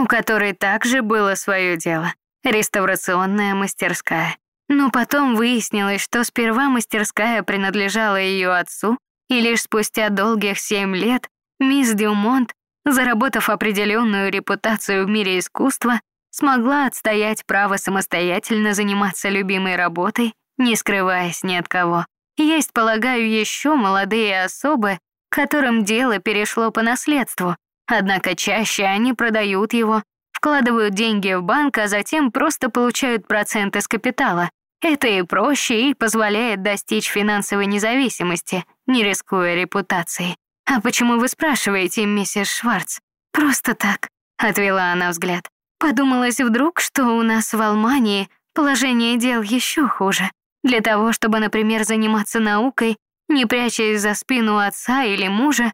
у которой также было свое дело — реставрационная мастерская. Но потом выяснилось, что сперва мастерская принадлежала ее отцу, и лишь спустя долгих семь лет мисс Дюмонт, заработав определенную репутацию в мире искусства, смогла отстоять право самостоятельно заниматься любимой работой, не скрываясь ни от кого. Есть, полагаю, еще молодые особы, которым дело перешло по наследству, однако чаще они продают его, вкладывают деньги в банк, а затем просто получают проценты с капитала. Это и проще, и позволяет достичь финансовой независимости, не рискуя репутацией. «А почему вы спрашиваете, миссис Шварц?» «Просто так», — отвела она взгляд. Подумалось вдруг, что у нас в Алмании положение дел еще хуже. Для того, чтобы, например, заниматься наукой, не прячась за спину отца или мужа,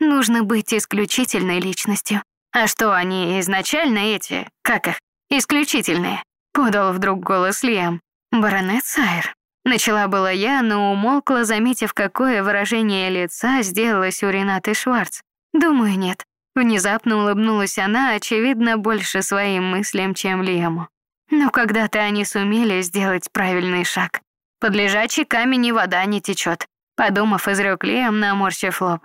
нужно быть исключительной личностью. А что они изначально эти, как их, исключительные? Подал вдруг голос Лиам. Баронет Сайр. Начала была я, но умолкла, заметив, какое выражение лица сделалось у Ренаты Шварц. Думаю, нет. Внезапно улыбнулась она, очевидно, больше своим мыслям, чем Лему. Но когда-то они сумели сделать правильный шаг. Под лежачий камень и вода не течет. Подумав, изрек Лиам, наморщив лоб.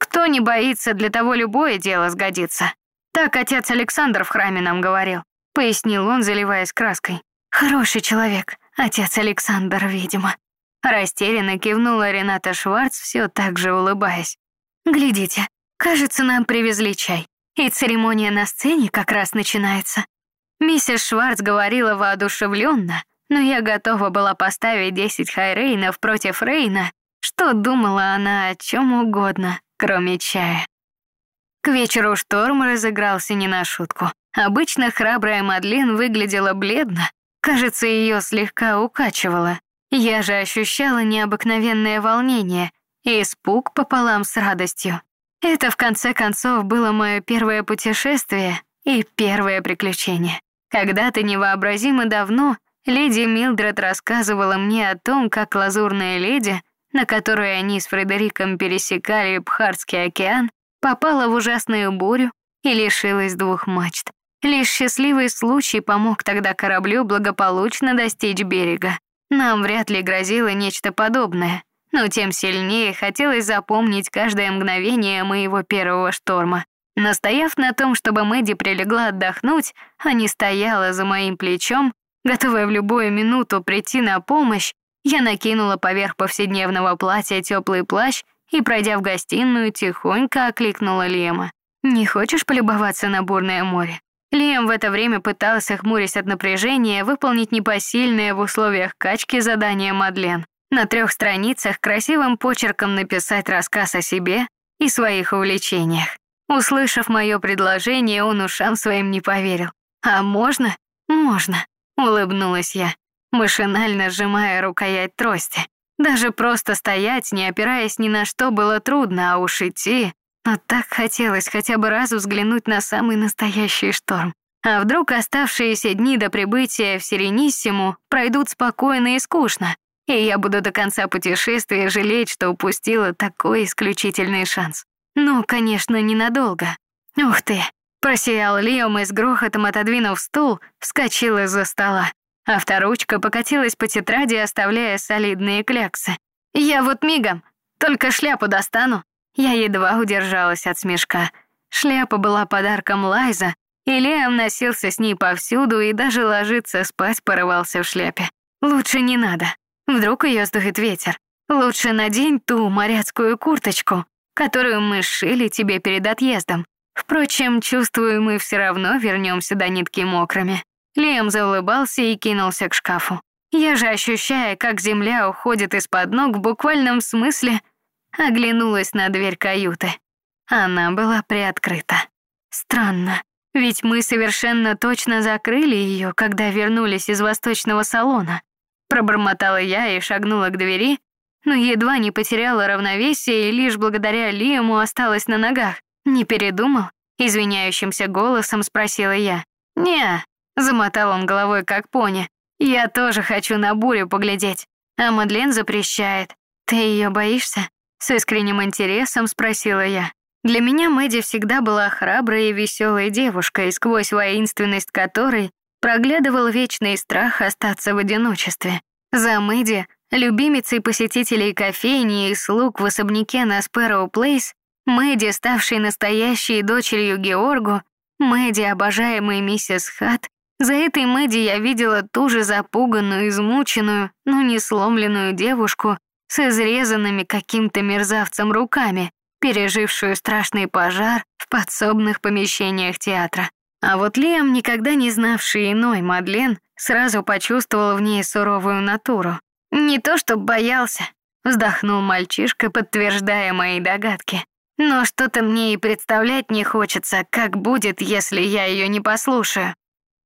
Кто не боится, для того любое дело сгодится. Так отец Александр в храме нам говорил. Пояснил он, заливаясь краской. Хороший человек, отец Александр, видимо. Растерянно кивнула Рената Шварц, все так же улыбаясь. «Глядите, кажется, нам привезли чай, и церемония на сцене как раз начинается. Миссис Шварц говорила воодушевленно, но я готова была поставить 10 хайрейнов против Рейна, что думала она о чем угодно, кроме чая. К вечеру шторм разыгрался не на шутку. Обычно храбрая Мадлен выглядела бледно, кажется, ее слегка укачивало. Я же ощущала необыкновенное волнение и испуг пополам с радостью. Это, в конце концов, было мое первое путешествие и первое приключение. Когда-то невообразимо давно леди Милдред рассказывала мне о том, как лазурная леди, на которой они с Фредериком пересекали Бхарский океан, попала в ужасную бурю и лишилась двух мачт. Лишь счастливый случай помог тогда кораблю благополучно достичь берега. Нам вряд ли грозило нечто подобное, но тем сильнее хотелось запомнить каждое мгновение моего первого шторма. Настояв на том, чтобы Мэдди прилегла отдохнуть, а не стояла за моим плечом, готовая в любую минуту прийти на помощь, я накинула поверх повседневного платья теплый плащ и, пройдя в гостиную, тихонько окликнула Лема. «Не хочешь полюбоваться на бурное море?» Лем в это время пытался, хмурясь от напряжения, выполнить непосильное в условиях качки задание Мадлен. На трех страницах красивым почерком написать рассказ о себе и своих увлечениях. Услышав мое предложение, он ушам своим не поверил. «А можно?» «Можно», — улыбнулась я, машинально сжимая рукоять трости. Даже просто стоять, не опираясь ни на что, было трудно, а уж идти. Но так хотелось хотя бы раз взглянуть на самый настоящий шторм. А вдруг оставшиеся дни до прибытия в Сирениссиму пройдут спокойно и скучно, и я буду до конца путешествия жалеть, что упустила такой исключительный шанс. Ну, конечно, ненадолго. Ух ты! Просиял Лиом и с грохотом отодвинув стул, вскочил из-за стола. Авторучка покатилась по тетради, оставляя солидные кляксы. «Я вот мигом, только шляпу достану». Я едва удержалась от смешка. Шляпа была подарком Лайза, и Лиам носился с ней повсюду и даже ложиться спать порывался в шляпе. «Лучше не надо. Вдруг ее сдует ветер. Лучше надень ту моряцкую курточку, которую мы сшили тебе перед отъездом. Впрочем, чувствую, мы все равно вернемся до нитки мокрыми». Лиам заулыбался и кинулся к шкафу. Я же, ощущая, как земля уходит из-под ног в буквальном смысле, оглянулась на дверь каюты. Она была приоткрыта. Странно, ведь мы совершенно точно закрыли ее, когда вернулись из восточного салона. Пробормотала я и шагнула к двери, но едва не потеряла равновесие и лишь благодаря Лиаму осталась на ногах. Не передумал? Извиняющимся голосом спросила я. «Не, Замотал он головой, как пони. Я тоже хочу на бурю поглядеть. А Мадлен запрещает. Ты ее боишься? С искренним интересом спросила я. Для меня Мэдди всегда была храброй и веселой девушкой, сквозь воинственность которой проглядывал вечный страх остаться в одиночестве. За Мэдди, любимицей посетителей кофейни и слуг в особняке на Спэроу Плейс, Мэдди, ставшей настоящей дочерью Георгу, Мэдди, обожаемой миссис Хат, за этой Мэдди я видела ту же запуганную, измученную, но не сломленную девушку с изрезанными каким-то мерзавцем руками, пережившую страшный пожар в подсобных помещениях театра. А вот Лиам, никогда не знавший иной Мадлен, сразу почувствовал в ней суровую натуру. «Не то чтоб боялся», — вздохнул мальчишка, подтверждая мои догадки. «Но что-то мне и представлять не хочется, как будет, если я ее не послушаю».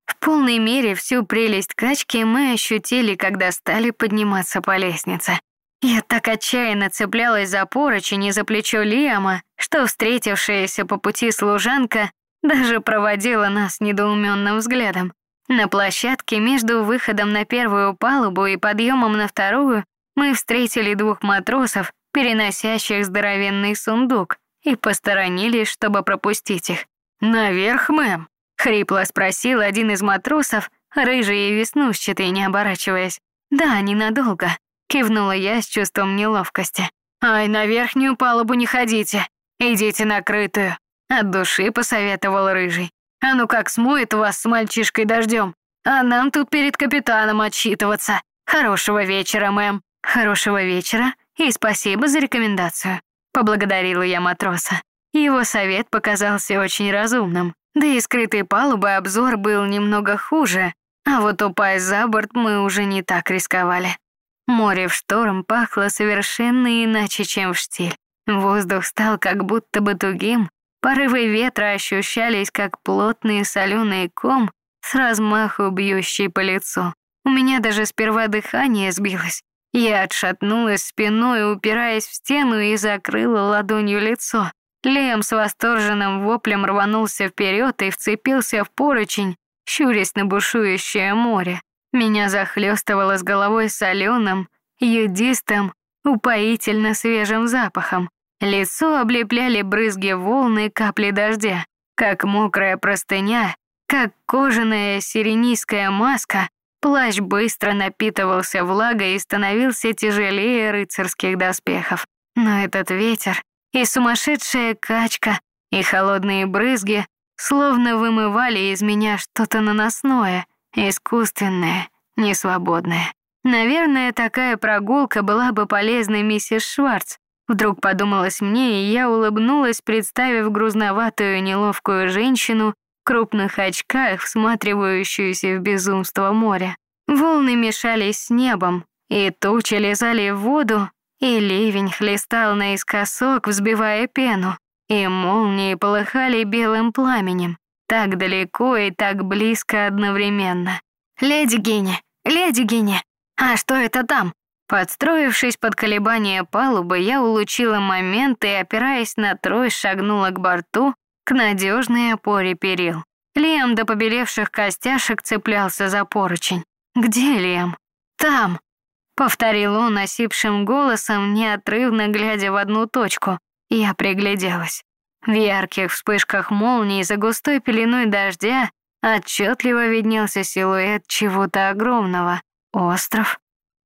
В полной мере всю прелесть качки мы ощутили, когда стали подниматься по лестнице. Я так отчаянно цеплялась за поручень и за плечо Лиама, что встретившаяся по пути служанка даже проводила нас недоуменным взглядом. На площадке между выходом на первую палубу и подъемом на вторую мы встретили двух матросов, переносящих здоровенный сундук, и посторонились, чтобы пропустить их. «Наверх, мэм?» — хрипло спросил один из матросов, рыжий и веснушчатый, не оборачиваясь. «Да, ненадолго», Кивнула я с чувством неловкости. «Ай, на верхнюю палубу не ходите. Идите на крытую». От души посоветовал Рыжий. «А ну как смоет вас с мальчишкой дождем. А нам тут перед капитаном отчитываться. Хорошего вечера, мэм». «Хорошего вечера и спасибо за рекомендацию», — поблагодарила я матроса. Его совет показался очень разумным. Да и скрытой палубы обзор был немного хуже, а вот упасть за борт мы уже не так рисковали. Море в шторм пахло совершенно иначе, чем в штиль. Воздух стал как будто бы тугим, порывы ветра ощущались как плотный соленый ком с размаху бьющий по лицу. У меня даже сперва дыхание сбилось. Я отшатнулась спиной, упираясь в стену и закрыла ладонью лицо. Лем с восторженным воплем рванулся вперед и вцепился в поручень, щурясь на бушующее море. Меня захлестывало с головой соленым, юдистым, упоительно свежим запахом. Лицо облепляли брызги волны капли дождя, как мокрая простыня, как кожаная сиренийская маска. Плащ быстро напитывался влагой и становился тяжелее рыцарских доспехов. Но этот ветер и сумасшедшая качка, и холодные брызги словно вымывали из меня что-то наносное — Искусственная, несвободная. Наверное, такая прогулка была бы полезной миссис Шварц. Вдруг подумалось мне, и я улыбнулась, представив грузноватую неловкую женщину в крупных очках, всматривающуюся в безумство моря. Волны мешались с небом, и тучи лезали в воду, и ливень хлестал наискосок, взбивая пену, и молнии полыхали белым пламенем. Так далеко и так близко одновременно. «Леди Гинни! Леди Гинни! А что это там?» Подстроившись под колебания палубы, я улучила момент и, опираясь на трой, шагнула к борту, к надежной опоре перил. Лиам до побелевших костяшек цеплялся за поручень. «Где Лиам?» «Там!» — повторил он осипшим голосом, неотрывно глядя в одну точку. Я пригляделась. В ярких вспышках молний за густой пеленой дождя отчетливо виднелся силуэт чего-то огромного. Остров,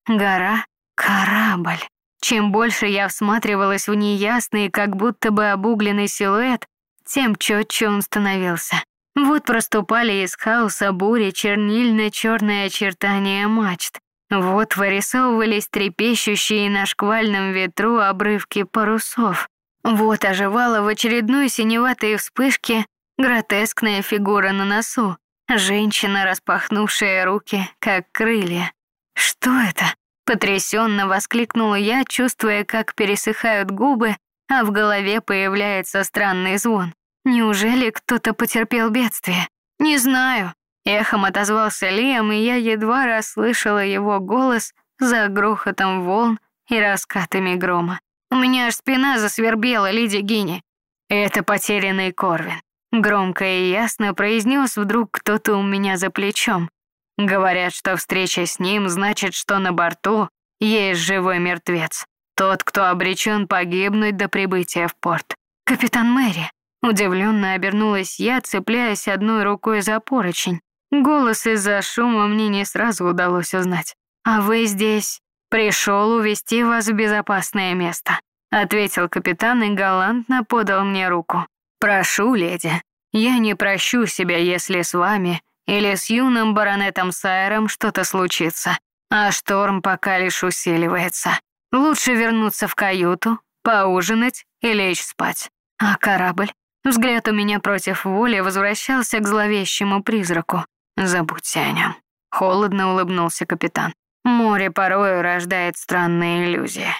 гора, корабль. Чем больше я всматривалась в неясный, как будто бы обугленный силуэт, тем четче он становился. Вот проступали из хаоса бури чернильно-черные очертания мачт. Вот вырисовывались трепещущие на шквальном ветру обрывки парусов. Вот оживала в очередной синеватой вспышке гротескная фигура на носу. Женщина, распахнувшая руки, как крылья. «Что это?» — потрясенно воскликнула я, чувствуя, как пересыхают губы, а в голове появляется странный звон. Неужели кто-то потерпел бедствие? Не знаю. Эхом отозвался Лиам, и я едва расслышала его голос за грохотом волн и раскатами грома. У меня аж спина засвербела, Лидия Гини. Это потерянный Корвин. Громко и ясно произнес вдруг кто-то у меня за плечом. Говорят, что встреча с ним значит, что на борту есть живой мертвец. Тот, кто обречен погибнуть до прибытия в порт. капитан Мэри!» Удивленно обернулась я, цепляясь одной рукой за поручень. Голос из-за шума мне не сразу удалось узнать. «А вы здесь?» «Пришел увести вас в безопасное место», — ответил капитан и галантно подал мне руку. «Прошу, леди, я не прощу себя, если с вами или с юным баронетом Сайером что-то случится, а шторм пока лишь усиливается. Лучше вернуться в каюту, поужинать и лечь спать. А корабль? Взгляд у меня против воли возвращался к зловещему призраку. Забудьте о нем. Холодно улыбнулся капитан. Море порою рождает странные иллюзии.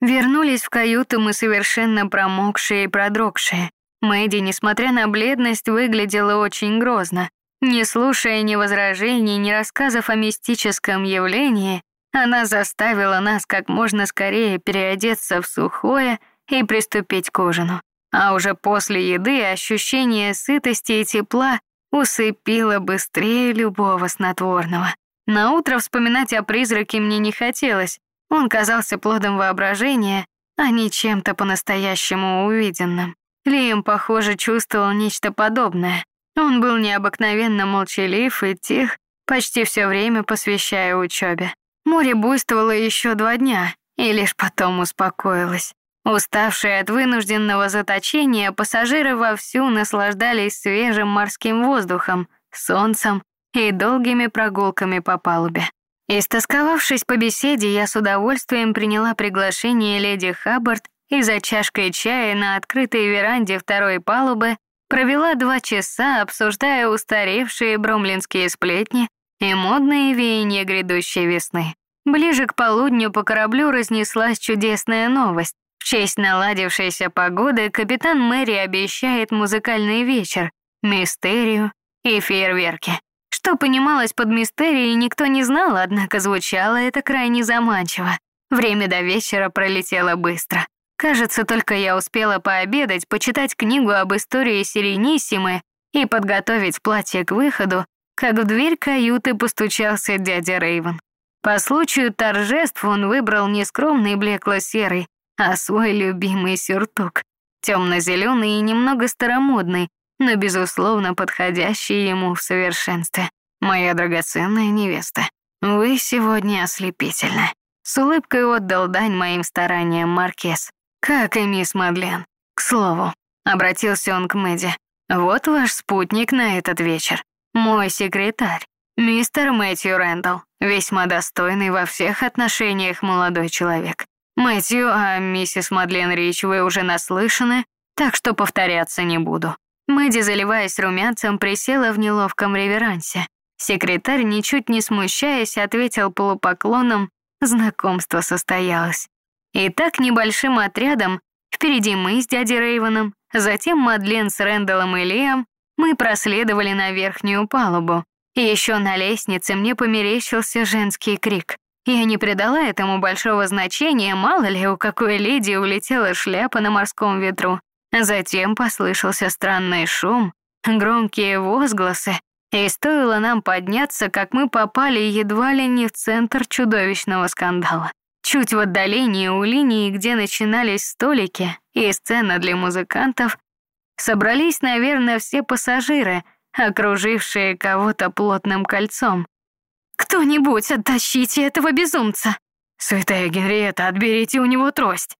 Вернулись в каюту мы совершенно промокшие и продрогшие. Мэдди, несмотря на бледность, выглядела очень грозно. Не слушая ни возражений, ни рассказов о мистическом явлении, она заставила нас как можно скорее переодеться в сухое и приступить к ужину. А уже после еды ощущение сытости и тепла усыпило быстрее любого снотворного. На утро вспоминать о призраке мне не хотелось. Он казался плодом воображения, а не чем-то по-настоящему увиденным. Лиам, похоже, чувствовал нечто подобное. Он был необыкновенно молчалив и тих, почти все время посвящая учебе. Море буйствовало еще два дня, и лишь потом успокоилось. Уставшие от вынужденного заточения, пассажиры вовсю наслаждались свежим морским воздухом, солнцем и долгими прогулками по палубе. Истосковавшись по беседе, я с удовольствием приняла приглашение леди Хаббард и за чашкой чая на открытой веранде второй палубы провела два часа, обсуждая устаревшие бромлинские сплетни и модные веяния грядущей весны. Ближе к полудню по кораблю разнеслась чудесная новость. Честь наладившейся погоды капитан Мэри обещает музыкальный вечер, мистерию и фейерверки. Что понималось под мистерией, никто не знал, однако звучало это крайне заманчиво. Время до вечера пролетело быстро. Кажется, только я успела пообедать, почитать книгу об истории Сирениссимы и подготовить платье к выходу, как в дверь каюты постучался дядя Рейвен. По случаю торжеств он выбрал не скромный блекло-серый, а свой любимый сюртук. Темно-зеленый и немного старомодный, но, безусловно, подходящий ему в совершенстве. «Моя драгоценная невеста, вы сегодня ослепительны». С улыбкой отдал дань моим стараниям Маркес. Как и мисс Мадлен. К слову, обратился он к Мэдди. Вот ваш спутник на этот вечер. Мой секретарь, мистер Мэтью Рэндалл, весьма достойный во всех отношениях молодой человек. Мэтью, а миссис Мадлен Рич вы уже наслышаны, так что повторяться не буду. Мэдди, заливаясь румянцем, присела в неловком реверансе. Секретарь, ничуть не смущаясь, ответил полупоклоном, знакомство состоялось. И так небольшим отрядом, впереди мы с дядей Рейвеном, затем Мадлен с Рэндаллом и Лиам, мы проследовали на верхнюю палубу. Еще на лестнице мне померещился женский крик. Я не придала этому большого значения, мало ли у какой леди улетела шляпа на морском ветру. Затем послышался странный шум, громкие возгласы, и стоило нам подняться, как мы попали едва ли не в центр чудовищного скандала. Чуть в отдалении у линии, где начинались столики и сцена для музыкантов, собрались, наверное, все пассажиры, окружившие кого-то плотным кольцом. «Кто-нибудь оттащите этого безумца!» «Святая Генриетта, отберите у него трость!»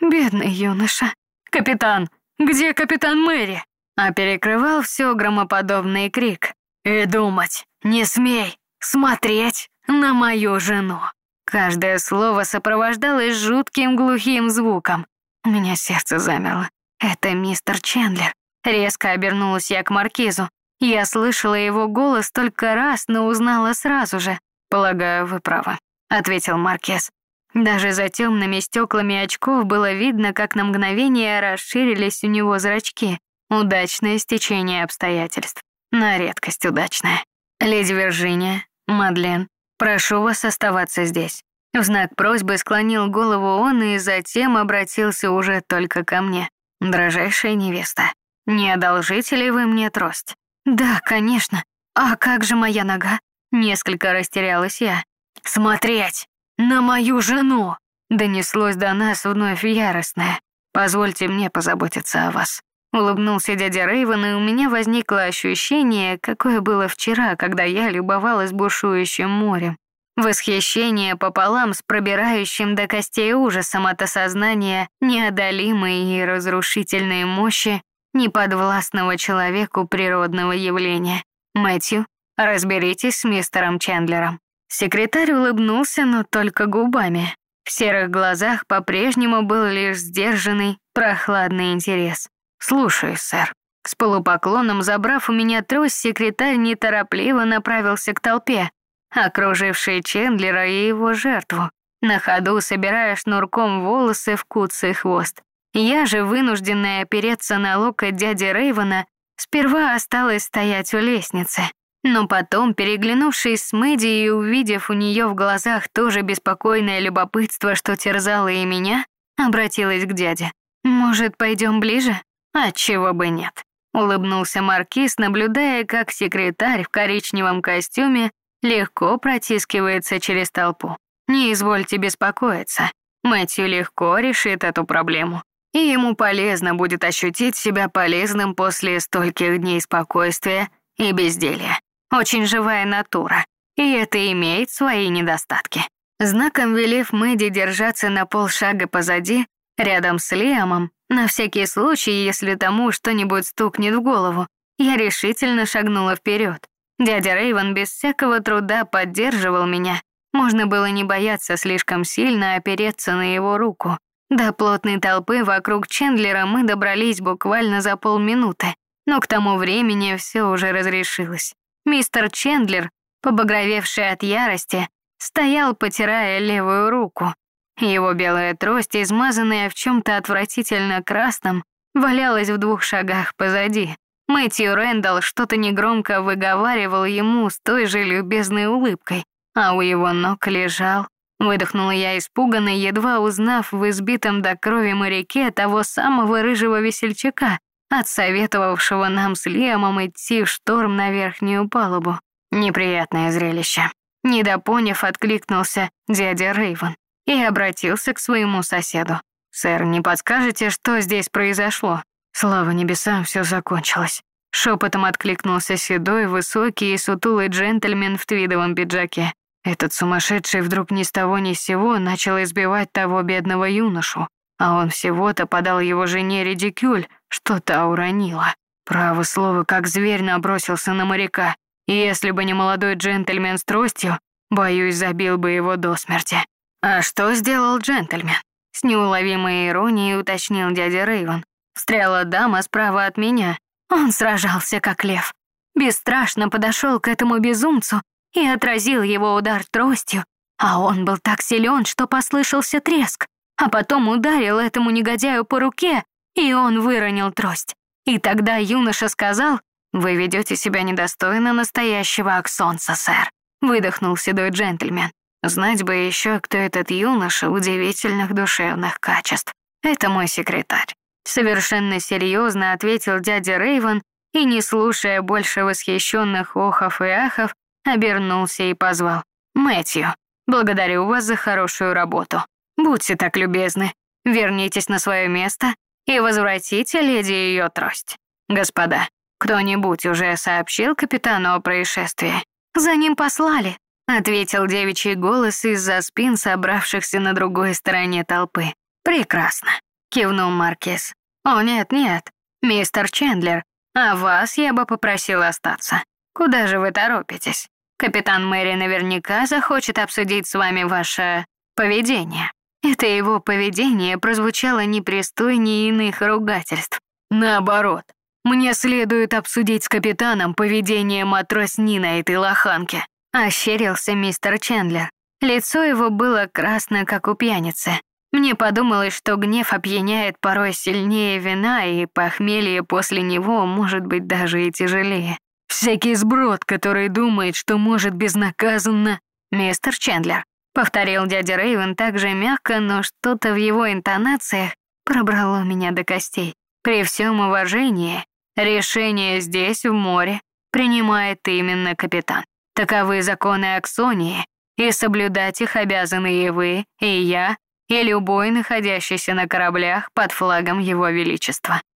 «Бедный юноша!» «Капитан! Где капитан Мэри?» А перекрывал все громоподобный крик. «И думать, не смей смотреть на мою жену!» Каждое слово сопровождалось жутким глухим звуком. У меня сердце замерло. Это мистер Чендлер. Резко обернулась я к маркизу. Я слышала его голос только раз, но узнала сразу же. «Полагаю, вы правы», — ответил маркиз. Даже за темными стеклами очков было видно, как на мгновение расширились у него зрачки. Удачное стечение обстоятельств. На редкость удачное. Леди Виржиния, Мадлен, Прошу вас оставаться здесь». В знак просьбы склонил голову он и затем обратился уже только ко мне. «Дрожайшая невеста, не одолжите ли вы мне трость?» «Да, конечно. А как же моя нога?» Несколько растерялась я. «Смотреть на мою жену!» Донеслось до нас вновь яростное. Позвольте мне позаботиться о вас». Улыбнулся дядя Рейвен, и у меня возникло ощущение, какое было вчера, когда я любовалась бушующим морем. Восхищение пополам с пробирающим до костей ужасом от осознания неодолимой и разрушительной мощи неподвластного человеку природного явления. Мэтью, разберитесь с мистером Чендлером. Секретарь улыбнулся, но только губами. В серых глазах по-прежнему был лишь сдержанный, прохладный интерес. «Слушаюсь, сэр». С полупоклоном забрав у меня трость, секретарь неторопливо направился к толпе, окружившей Чендлера и его жертву, на ходу собирая шнурком волосы в куцый хвост. Я же, вынужденная опереться на локоть дяди Рейвена, сперва осталась стоять у лестницы. Но потом, переглянувшись с Мэдди и увидев у нее в глазах тоже беспокойное любопытство, что терзало и меня, обратилась к дяде. «Может, пойдем ближе?» «Отчего бы нет», — улыбнулся Маркиз, наблюдая, как секретарь в коричневом костюме легко протискивается через толпу. «Не извольте беспокоиться, Мэтью легко решит эту проблему и ему полезно будет ощутить себя полезным после стольких дней спокойствия и безделья. Очень живая натура, и это имеет свои недостатки. Знаком велев Мэдди держаться на полшага позади, рядом с Лиамом, на всякий случай, если тому что-нибудь стукнет в голову, я решительно шагнула вперед. Дядя Рейвен без всякого труда поддерживал меня. Можно было не бояться слишком сильно опереться на его руку. До плотной толпы вокруг Чендлера мы добрались буквально за полминуты, но к тому времени все уже разрешилось. Мистер Чендлер, побагровевший от ярости, стоял, потирая левую руку. Его белая трость, измазанная в чем-то отвратительно красном, валялась в двух шагах позади. Мэтью Рэндалл что-то негромко выговаривал ему с той же любезной улыбкой, а у его ног лежал Выдохнула я испуганно, едва узнав в избитом до крови моряке того самого рыжего весельчака, отсоветовавшего нам с Лемом идти в шторм на верхнюю палубу. Неприятное зрелище. Недопоняв, откликнулся дядя Рейвен и обратился к своему соседу. «Сэр, не подскажете, что здесь произошло?» Слава небесам, все закончилось. Шепотом откликнулся седой, высокий и сутулый джентльмен в твидовом пиджаке. Этот сумасшедший вдруг ни с того ни с сего начал избивать того бедного юношу, а он всего-то подал его жене редикюль, что та уронила. Право слово, как зверь набросился на моряка, и если бы не молодой джентльмен с тростью, боюсь, забил бы его до смерти. А что сделал джентльмен? С неуловимой иронией уточнил дядя Рейвен. Встряла дама справа от меня. Он сражался как лев. Бесстрашно подошел к этому безумцу и отразил его удар тростью, а он был так силен, что послышался треск, а потом ударил этому негодяю по руке, и он выронил трость. И тогда юноша сказал, «Вы ведете себя недостойно настоящего Аксонса, сэр», выдохнул седой джентльмен. Знать бы еще, кто этот юноша удивительных душевных качеств. Это мой секретарь. Совершенно серьезно ответил дядя Рейвен и, не слушая больше восхищенных охов и ахов, обернулся и позвал. «Мэтью, благодарю вас за хорошую работу. Будьте так любезны, вернитесь на свое место и возвратите леди ее трость. Господа, кто-нибудь уже сообщил капитану о происшествии? За ним послали», — ответил девичий голос из-за спин собравшихся на другой стороне толпы. «Прекрасно», — кивнул Маркиз. «О, нет-нет, мистер Чендлер, а вас я бы попросил остаться. Куда же вы торопитесь?» Капитан Мэри наверняка захочет обсудить с вами ваше поведение. Это его поведение прозвучало непристойнее иных ругательств. Наоборот, мне следует обсудить с капитаном поведение матросни на этой лоханке. Ощерился мистер Чендлер. Лицо его было красное, как у пьяницы. Мне подумалось, что гнев опьяняет порой сильнее вина, и похмелье после него может быть даже и тяжелее. Всякий сброд, который думает, что может безнаказанно... Мистер Чендлер, повторил дядя Рейвен так же мягко, но что-то в его интонациях пробрало меня до костей. При всем уважении, решение здесь, в море, принимает именно капитан. Таковы законы Аксонии, и соблюдать их обязаны и вы, и я, и любой, находящийся на кораблях под флагом Его Величества.